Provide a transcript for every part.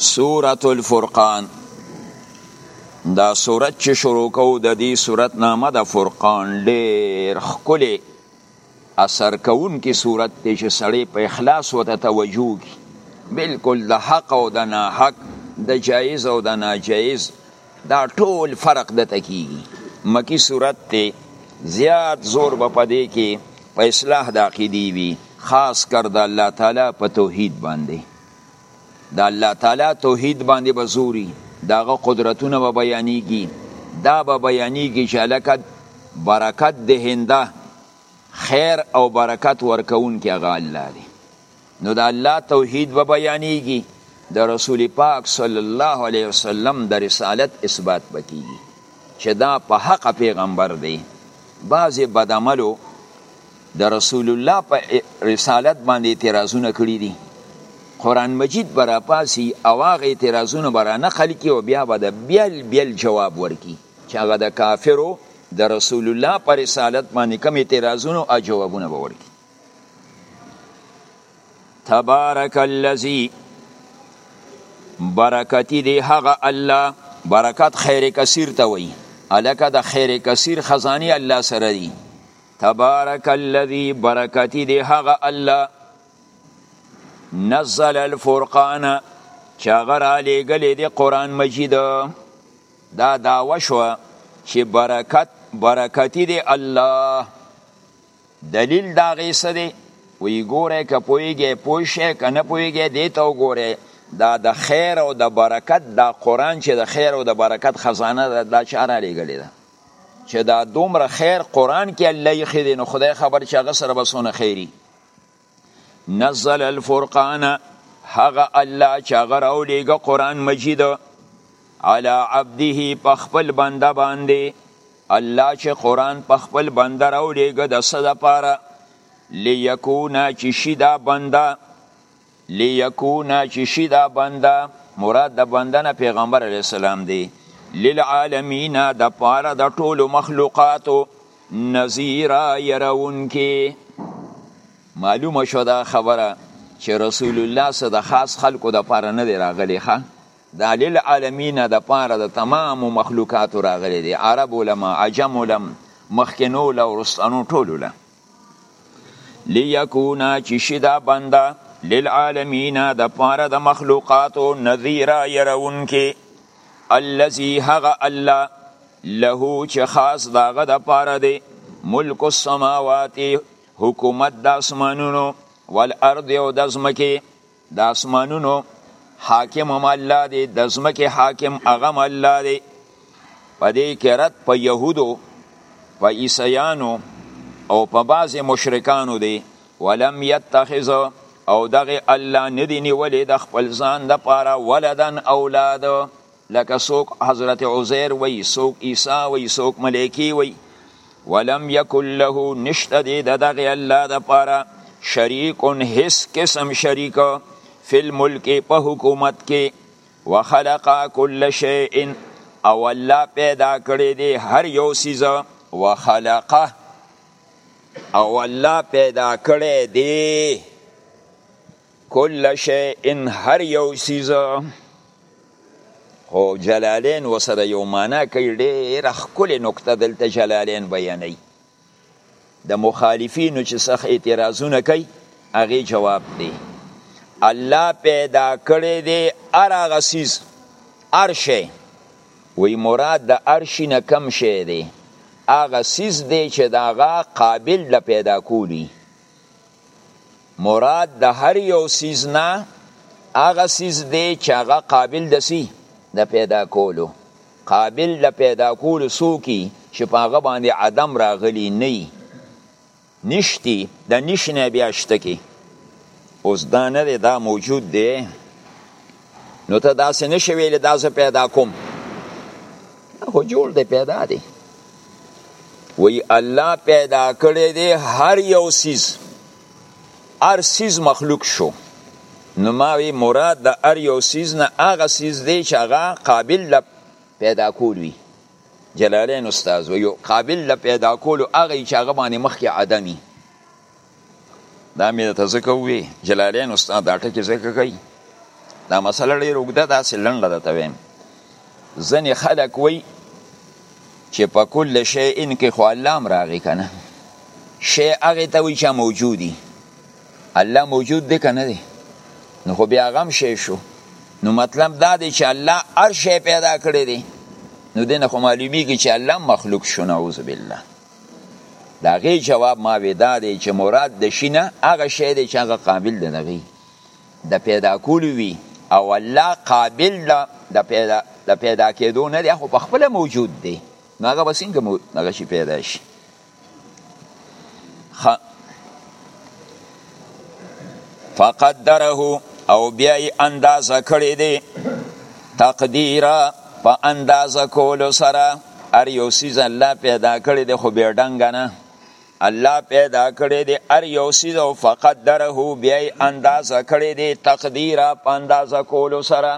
سورة الفرقان دا سورت چې شروع کو د دې سورت نامه د فرقان ډېر ښکلی اثر کوونکی سورت دی چې سړی په اخلاص ورته توجه وکړي بلکل د حق او د ناحق د جایز او د ناجایز دا ټول فرق د تکیږي مکی صورت ته زیات زور به پدې کې په اصلاح د عقیدې وي خاص کر د الله تعالی په توحید باندې د الله تعالی توحید باندې به زوري د هغه قدرتونه به بیانیږي دا به بیانیږي چې هلکه برکت دهنده خیر او برکت ورکوونکی هغه الله دی نو د الله توحید به بیانیږي د رسول پاک صلی الله علیه وسلم د رسالت اثبات بکیږي چې دا په حق پیغمبر دی بعضې بدعملو د رسول الله په رسالت باندې اعتراضونه کړي دي قران مجید برا پاسی او هغه اعتراضونه برا نه خلک او بیا به د بیل بیل جواب ورکي چې هغه د کافرو د رسول الله پر رسالت باندې کوم اعتراضونه او جوابونه به ورکي تبارک الذی برکتی دی هغه الله برکت خیر کثیر ته وایي الکه د خیر کثیر خزانی الله سره دی تبارک الذی برکتی دی هغه الله نزل الفرقان چې هغه رالیږلی دی قرآن مجید دا دعوه شوه چې برکت برکتی دی الله دلیل دا غي څه دی وی ګوره که پویږي پوه شي که نه پویږي دی ته وګوره دا د خیر او د برکت دا قرآن چې د خیر او د برکت خزانه ده دا چا را لیږلی ده چې دا دومره خیر قران کې الله یې خې نو خدای خبر چې هغه سره بسونه خیری نزل الفرقان هغه الله چې هغه راولېږه قرآن مجید علی عبده په خپل بنده باندې الله چې قرآن په خپل بنده راولېږه د څه دپاره لیکونه چې شي دا بنده لیکونا چې شي دا بنده مراد د بنده نه پیغمبر علیه السلام دی للعالمین د پاره د ټولو مخلوقاتو نذیرا يرونکي معلومه شو دا خبره چې رسول الله سره د خاص خلکو د پاره نه دی راغلی ښه د للعالمین د پاره د تمام مخلوقاتو راغلی دی عرب علما عجم علم مخکنو له ورستنو ټولو له لیکونا چې شي دا بنده للعالمین د پاره د مخلوقاتو نذیرا يرونکي الذي هغه الله له چې خاص داغه د پاره دی ملک السماوات حکومت د اسمانونو والارض او د ځمکې د اسمانونو حاکم هم الله دی د ځمکې حاکم هغه هم الله دی په دې کې رد په یهودو په عیسیانو او په بعضې مشرکانو دی ولم یتخذ او دغه الله ندی نیولې د خپل ځان دپاره ولدن اولاد لکه څوک حضرت عزیر وی څوک عیسی وی څوک ملائکی وی ولم یکن له نشته دی د دغه الله د پاره شریک هیڅ قسم شریک فی الملک په حکومت کې وخلق کل شیء او الله پیدا کړی دی هر یو سیز وخلقه او الله پیدا کړی دی کل شیء هر یو سیز خو جلالین وسره یو معنا کوي ډېره ښکلې نکته دلته جلالین بیانوي د مخالفینو چې څخه اعتراضونه کوي هغې جواب دی الله پیدا کړی دی هر هغه څیز هر شی وی مراد د هر شي نه کم شی دی هغه څیز دی چې د هغه قابل د پیدا کولی مراد د هر یو سیز نه هغه سیز دی چې هغه قابل د سی د پیدا کولو قابل د پیدا کولو سوکی چې په هغه باندې عدم راغلی نه نشتی د نشنه بیا شته کې اوس دا نه دی دا موجود دی نو ته داسې نشې ویلی دا زه پیدا کوم خو جوړ دی پیدا دی وی الله پیدا کړی دی هر یو سیز هر سیز مخلوق شو نو ما وی مراد د هر یو سیز نه هغه سیز دی چې هغه قابل د پیدا کول وي جلالین استاد وی قابل د پیدا کولو هغه چې هغه باندې مخکې عدمي دا مې درته ځکه ووی جلالین استاد دا ټکې ځکه کوي دا مسله ډېر اوږده داسې لنډه درته وایم ځینې خلک وایي چې په کل شی ان کې خو الله هم راغی که نه شی هغې ته وایي چې موجود دي الله موجود دی که نه دی نو خو بیا هغه هم شی شو نو مطلب دا دی چې الله هر شی پیدا کړی دی نو دې نه خو معلومیږي چې الله مخلوق شو نعوذ بالله د هغې جواب ما وی دا دی چې مراد د شي نه هغه شی دی چې هغه قابل د دغې د پیدا کولو وي او الله قابل د پیدا د پیدا کېدو نه دی خو په خپله موجود دی نو هغه به څنګه هغه شي پیدا شي فقدره او بیا یې اندازه کړی دی تقدیره په اندازه کولو سره هر یو څیز الله پیدا کړی دی خو بې ډنګه نه الله پیدا کړی دی هر یو څیز او فقدره بیا یې اندازه کړی دی تقدیره په اندازه کولو سره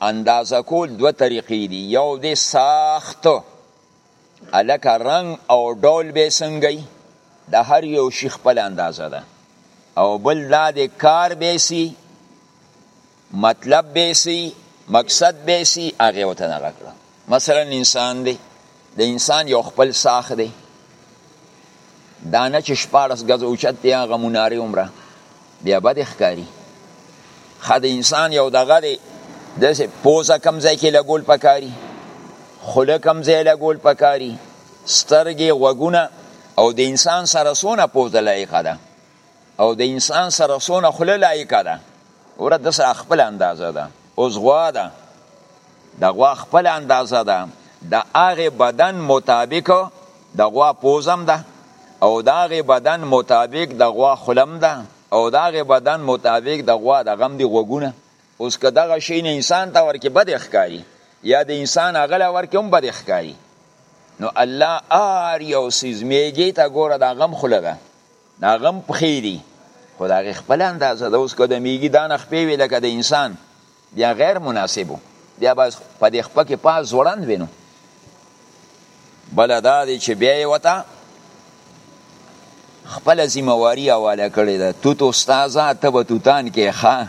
اندازه کول دوه طریقې دي یو دې ساخت الکه رنګ او ډول به څنګه د هر یو شي خپل اندازه ده او بل دا دې کار به سي مطلب به سي مقصد به سي هغه وته نه کړه مثلا انسان دی د انسان یو خپل ساخ دی دانه چې شپارس ګز اوچت دی هغه منارې عمره بیا بد ښکاري خد انسان یو دغه دی داسې پوزه کم ځای کې لګول پکاري خوله کم ځای لګول پکاري سترګې غوږونه او د انسان سره سونه پوزه لایقه ده او د انسان سره سونه خله لایقه ده ور د سره خپل اندازه ده اوس غوا ده د غوا خپل اندازه ده د هغه بدن مطابق د غوا پوزم ده او د هغه بدن مطابق د غوا خلم ده او د هغه بدن مطابق د غوا د غم دی غوګونه اوس که دغه شی نه انسان ته ورکه بد ښکاری یا د انسان هغه ورکه هم بد ښکاری نو الله ار یو سیز میږي ته ګوره د غم خله ده د هغه هم پښې دي خو د هغې خپله اندازه ده اوس که د میږي دا نه خپې وي لکه د انسان بیا غیر مناسب و بیا به په دې خپه کې پاس ځوړند وي نو بله دا دی چې بیا یې ورته خپله ذمهواري حواله کړې ده توت استاده ته به توتان کې ښه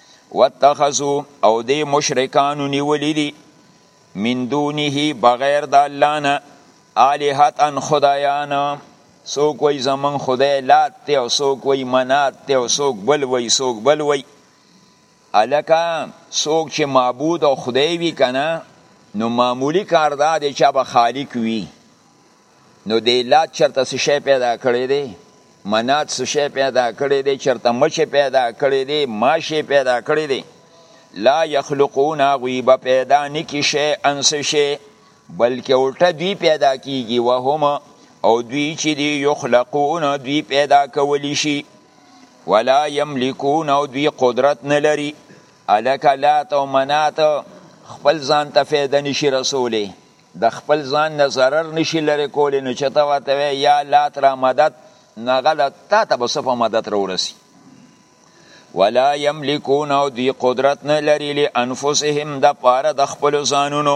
واتخذو او دی مشرکانو نیولی دی من دونه بغیر د الله نه الهتن خدایان څوک وای زمون خدای لات ته او څوک وای منات ته او څوک بل وای څوک بل وای الکه څوک چې معبود او خدای وی کنه نو معمولی کار دا دی چې به خالق وی نو دی لات چرته څه شی پیدا کړی دی منات څه شی پیدا کړی دی چرته مچ پیدا کړی دی ماشی پیدا کړی دی لا یخلقون غیب پیدا نکی شی انس شی بلکې الټه دوی پیدا کیږي وهم او دوی چې دی یخلقون دوی پیدا کولی شي ولا یملکون او دوی قدرت نه لري الک لات او منات خپل ځان ته فایده نشي رسولی د خپل ځان نه ضرر نشي لرې کولی نو چې ته ورته وایې یا لات را مدد نو هغه له تا ته به څه په مدد راورسي ولا یملکون او دوی قدرت نه لري لانفسهم د پاره د خپل ځانونو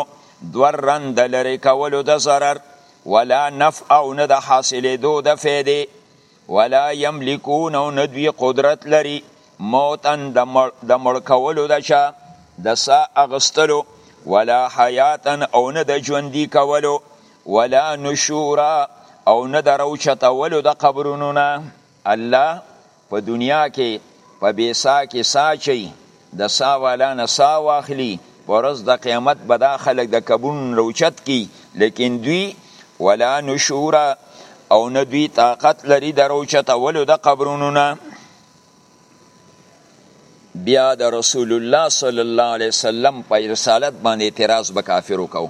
ضررن د لرې کولو د ضرر ولا نفع او نه د حاصلېدو د فیدې ولا یملکون او نه دوی قدرت لري موتن د مړ کولو د چا د سا اغستلو ولا حیاتن او نه د ژوندي کولو ولا نشورا او نه د روچتولو د قبرونو نه الله په دنیا کې په بیسا کې سا چي د سا والا نه سا واخلي پرز د قیامت به دا خلک د قبرون روچت کی لیکن دوی ولا نشورا او نه دوی طاقت لري د روچتولو د قبرونو نه بیا د رسول الله صلی الله علیه وسلم په رسالت باندې اعتراض به کافرو کو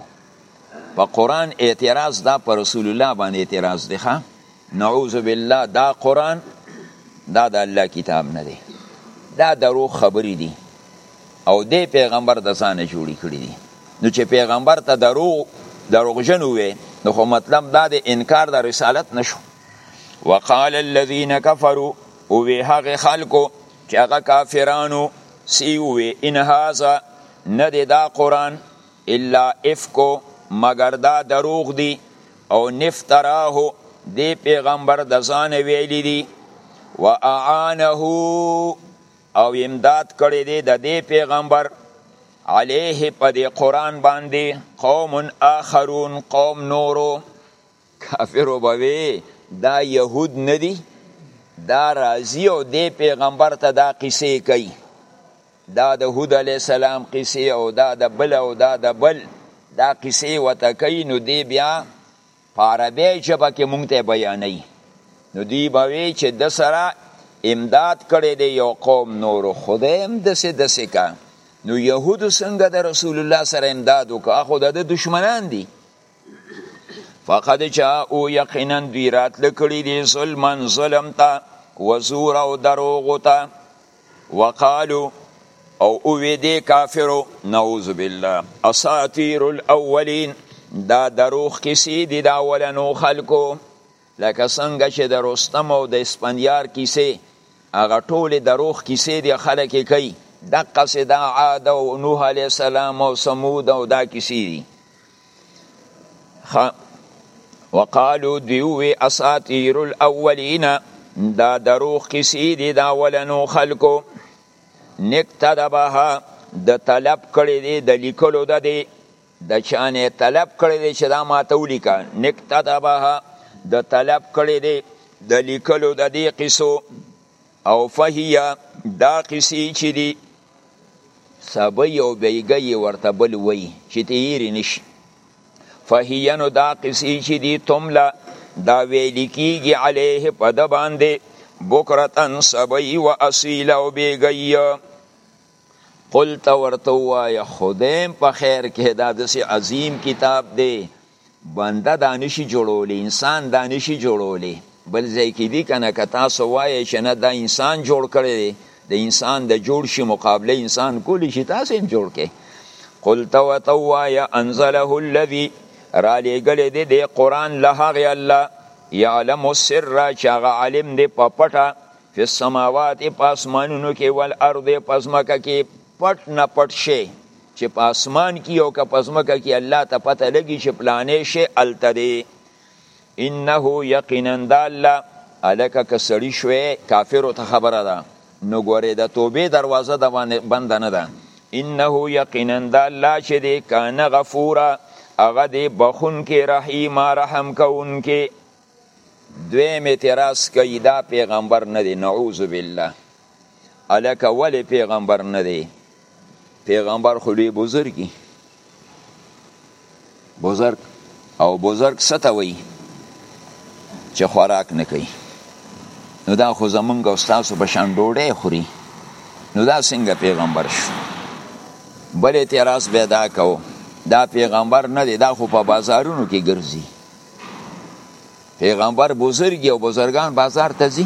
په قران اعتراض دا پر رسول الله باندې اعتراض دی ښا نعوذ بالله دا قران دا د الله کتاب نه دی دا درو خبرې دي او د پیغمبر د ځانه جوړی کړی دي نو چې پیغمبر ته درو دروغجن وي نو خو مطلب دا د انکار د رسالت نشو وقال الذين كفروا او وی هغه خلکو چې هغه کافرانو سی وی ان هاذا نه دی دا قران الا افکو مگر دا دروغ دی او نفتراه دی پیغمبر د ځان ویلی دی و اعانه او امداد کړی دی د دې پیغمبر علیه په دې قران باندې قوم اخرون قوم نورو کافرو به وی دا يهود ندی دا راضی او دی پیغمبر ته دا قصې کوي دا د هود علی السلام قصې او دا د بل او دا د بل دا قصې وته کوي نو دی بیا په عربی ژبه کې مونږ ته بیانوي نو دی به وی چې د سره امداد کړی دی یو قوم نور خدای هم دسې دسې کا نو یهودو څنګه د رسول الله سره امداد وکړه خو د دشمنان دي فقد چا او یقینا دوی راتل کړي دي ظلمن ظلم ته وزور او دروغ ته وقالو او او وی دی کافرو نعوذ بالله اساطیر الاولین دا دروغ کسی دی دا اولنو خلکو لکه څنګه چې د رستم او د اسپندیار کیسه هغه ټول دروغ کیسه دی خلک کوي دقه سي دا عاد او نوح علی السلام او ثمود او دا کیسه دي خا وقالو دیوی اساطیر الاولین دا دروغ کسی دی دا ولنو خلکو نکتدبها د طلب کړی دی د لیکلو د دی د چانه طلب کړی دی چې دا ما ته ولیکا نکتدبها د طلب کړی دی د لیکلو د دی قصو او فهیا دا قصې چې دي سبه یو بیګه یې ورته بل وایي چې ته هیرې نه شي فهیا نو دا قصې چې دي تمله دا ویل کیږي علیه په ده باندې بکرتن سبی و اصیل او بیګی قلت ورته وایه خدایم په خیر کې دا داسې عظیم کتاب دی بنده دا نشي جوړولی انسان دا نشي جوړولی بل ځای کې دي کنه که تاسو وایئ چې نه دا انسان جوړ کړی دی د انسان د جوړ شي مقابله انسان کولی شي تاسو هم جوړ کړئ قل ته ورته ووایه انزله الذي رالیږلی دی دې قرآن له هغې الله یعلم السر چې هغه عالم دی په پټه فی السماوات په اسمانونو کې والارض په ځمکه کې پټ نه پټ شي چې په اسمان کې او که په ځمکه کې الله ته پته لګي چې پلانې شي الته دی انه یقینا د الله الکه که سړی شوی کافرو ته خبره ده نو ګورې د توبې دروازه د باندې بند نه ده انه یقینا د الله چې دی کانه غفوره هغه دی بخون کې رحیم رحم کوونکې دویم اعتراض کوي دا پیغمبر نه دی نعوذ بالله الکه ولی پیغمبر نه دی پیغمبر خو لوی بزرګي بزرګ او بزرګ څه وي چې خوراک نه کوي نو دا خو زمونږ او ستاسو په شان ډوډۍ خوري نو دا څنګه پیغمبر شو بل اعتراض به دا کو دا پیغمبر نه دی دا خو په بازارونو کې ګرځي پیغمبر بزرګي او بزرګان بازار ته ځي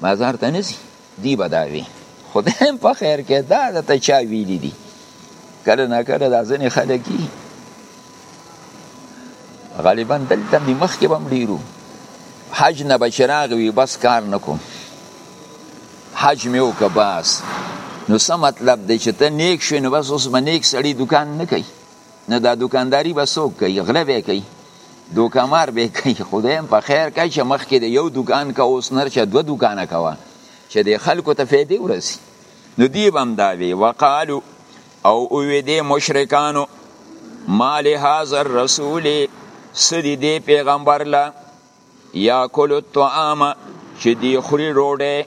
بازار ته نه ځي دی به دا وي خدای هم په خیر کې دا د ته چا ویلي دي کله نه کله دا ځینې خلک دي غالبا دلته مې مخکې به هم ډېرو حج نه به چې راغوي بس کار نه کوم حج مې وکړه بس نو څه مطلب دی چې ته نیک شوې نو بس اوس به نیک سړي دوکان نه کوي نه دا دکانداری به څوک کوي غله به کوي دوکمار به کوي خدای په خیر کوي چې مخکې د یو دکان کا اوس نرشه دوه دکانه کوه چې د خلکو ته فایده ورسی نو دی بم دا وی وقالو او اوی دی مشرکانو ما لهذا الرسول سدی دی پیغمبر لا یاکل الطعام چې دی خوري ډوډۍ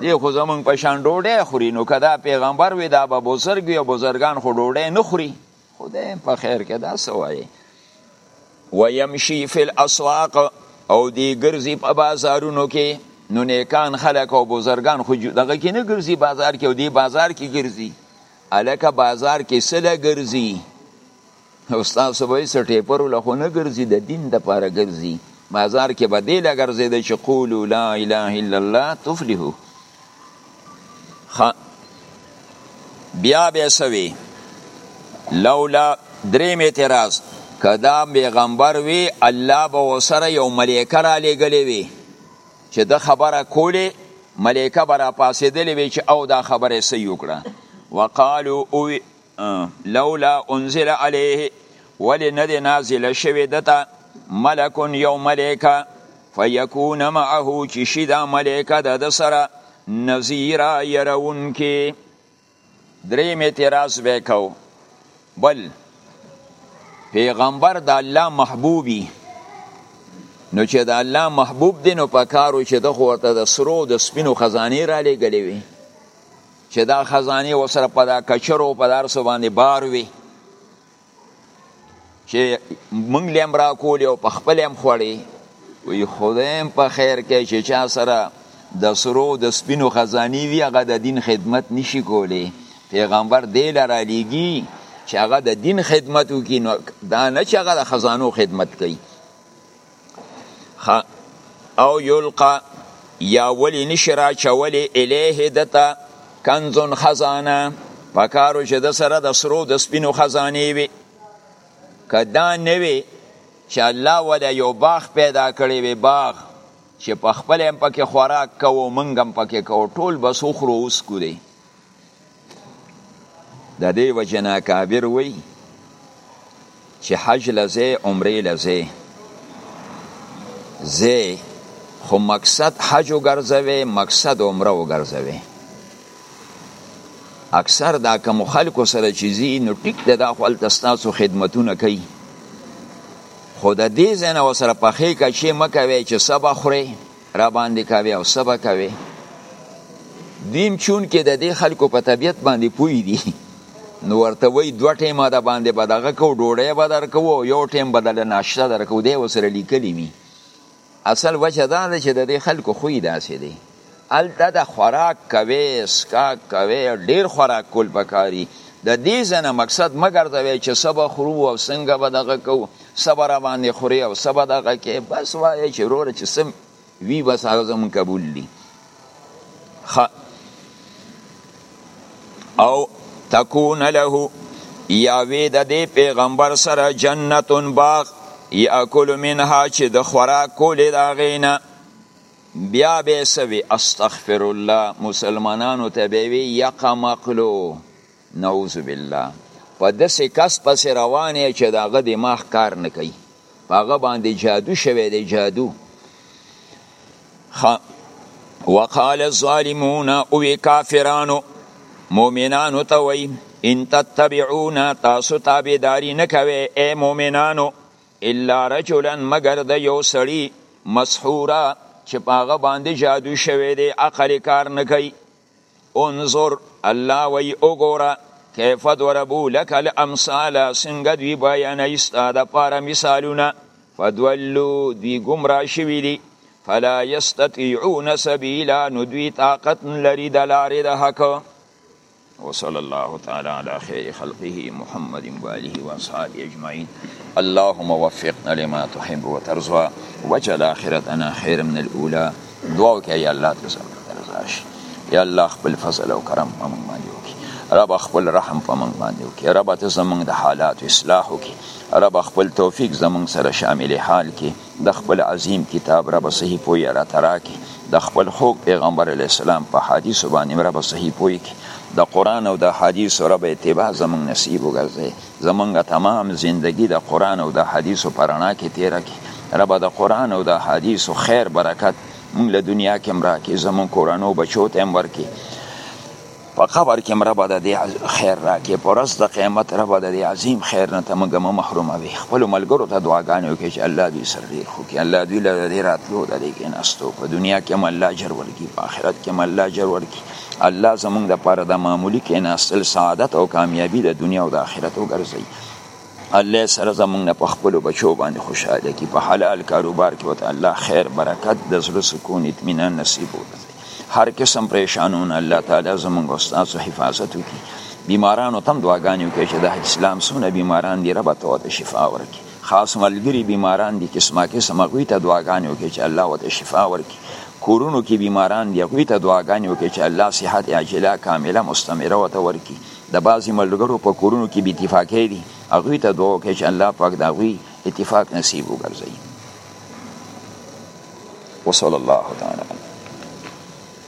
دی خو زمونږ په شان ډوډۍ خوري نو که دا پیغمبر وي دا به بزرګ وي او بزرګان خو ډوډۍ نه خوري خدای په خیر کې دا څه وایي ویمشي فی الاسواق او دی ګرځي په بازارونو کې نو نیکان خلک او بزرګان خو دغه کې نه ګرځي بازار کې او دی بازار کې ګرځي الکه بازار کې سله ګرځي او ستاسو به هیڅ ټیپرو له خو نه ګرځي د دین د پاره ګرځي بازار کې به دی لګرځي د چې قولو لا اله الا الله تفلحو بیا به سوي لولا دریم اعتراض کدا پیغمبر وی الله به وسره یو ملائکه را لګلې وی چې د خبره کوله ملائکه برا پاسېدلې وی چې او دا خبره سې وکړه وقالو او لولا انزل علیه ولی نه دی نازل شوی دته ملک یو ملائکه فیکون معه چې شي دا ملائکه د ده سره نذیرا یرونکې دریم اعتراض به کو بل پیغمبر د الله محبوبي نو چې د الله محبوب دی نو په کارو چې د خو ورته د سرو د سپینو خزانې را لېږلې وي چې دا خزانه وسره په دا کچرو په دار سو باندې بار وي چې مونږ لیم را کول او په خپل هم خوړی وی خدایم په خیر کې چې چا سره د سرو د سپینو خزانی وی هغه د دین خدمت نشي کولی پیغمبر دی لره لیږي چې هغه د دین خدمت وکړي نو دا نه چې هغه د خزانو خدمت کوي ها او یلقا یا ولی نشی را چولی الیه دتا کنزون خزانه پکارو چې د سره د سرو د سپینو خزانه وي کدا نه وي چې الله ولا یو باغ پیدا کړی وي باغ چې په خپل هم پکې خوراک کوو منګم پکې کوو ټول بس خو اوس کو دی د دې وجه نه کابر وی چې حج لزه عمره لزه زه خو مقصد حج وګرځوي مقصد عمره وګرځوي اکثر دا کوم خلکو سره چې زی نو ټیک د دا خپل تاسو خدمتونه کوي خود دې زنه وسره پخې کا شي مکوي چې سبا خوري را باندې کوي او سبا کوي دیم چون کې د دې خلکو په طبیعت باندې پوي دي نو ورته وای دوه ټیمه د باندې به دغه کو ډوډۍ به درکو او یو ټیم به د ناشته درکو دی وسره لیکلی وي اصل وجه دا ده چې د دې خلکو خوی داسې دی هلته د خوراک کوي سکاک کوي ډیر خوراک کول پکاري د دې ځنه مقصد مګر دا وی چې سبا خورو او څنګه به دغه کو څه به راباندې خورې او څه به دغه کې بس وایه چې وروره چې څه وي بس هغه زموږ قبول دي او تکون له یا وی د دې پیغمبر سره جنتون باغ یاکل منها چې د خوراک کولې دا غینه بیا به سوي استغفر الله مسلمانانو ته به وی یقمقلو نعوذ بالله په دسې کس پسې روان یې چې د هغه دماغ کار نه کوي په هغه باندې جادو شوی دی جادو وقال الظالمون او کافرانو مؤمنانو ته وای ان تتبعون تاسو تابعداري نه کوي اے مؤمنانو الا رجلا مگر د یو سړی مسحورا چې پاغه باندې جادو شوی دی عقل کار نه کوي انظر الله وی وګوره کیف ضربو لك الامثال څنګه دوی بیانوي ستا دپاره مثالونه فضلو دوی ګمراه شوي دي فلا یستطیعون سبیلا نو دوی طاقت لري د لارې د حق وصلى الله تعالى على خير خلقه محمد وآله وأصحابه أجمعين اللهم وفقنا لما تحب وترضى واجعل آخرتنا خير من الأولى دعا وکړه یا الله ته سم رضاش یا الله خپل فضل او کرم په موږ باندې وکړي رب خپل رحم په موږ باندې وکړي رب ته زموږ د حالات اصلاح وکړي رب خپل توفیق زموږ سره شامل حال کې د خپل عظیم کتاب رب صحیح پوی را تراکي د خپل خوږ پیغمبر علی السلام په حدیث باندې رب صحیح پوی کې د قران او د حدیث رب اتباع زموږ نصیب وګرځي زمونږ تمام زندگی د قرآن او د حدیثو په رڼا کې تیره کړي ربه د قرآن او د حدیثو خیر برکت مونږ له دنیا کې هم راکړي زمونږ کورنو بچو ته هم ورکړي په قبر کې هم ربه د دې خیر راکړي په ورځ د قیامت ربه د دې عظیم خیر نه ته مونږ مه محروموي خپلو ملګرو ته دعاګانې وکړي چې الله دوی سره ډېر ښه کړي الله دوی له دې راتلو د دې کېناستو په دنیا کې هم الله اجر ورکړي په آخرت کې هم الله اجر ورکړي الله زمونږ د پاره د معمولی کې ناسل سعادت او کامیابی د دنیا او د آخرت وګرځي الله سره زمونږ نه په خپل بچو باندې خوشاله کی په حلال کاروبار کې وته الله خیر برکت د زړه سکون اطمینان نصیب وکړي هر قسم پریشانونه الله تعالی زمونږ استاد حفاظت وکړي بیمارانو تم دعاګانې وکړي چې د اسلام سونه بیماران دی رب ته شفا ورکړي خاص ملګری بیماران دي قسمه قسم هغوی ته دعاګانې وکړي چې الله ورته شفا ورکړي کورونو کې بیماران دي هغوی ته دعاګانې وکړي چې الله صحت عاجله کامله مستمره ورته ورکړي د بعضې ملګرو په کورونو کې بېاتفاقۍ دي هغوی ته دعا وکړي چې الله پاک د هغوی اتفاق نصیب وګرځوي وصلی الله تعالی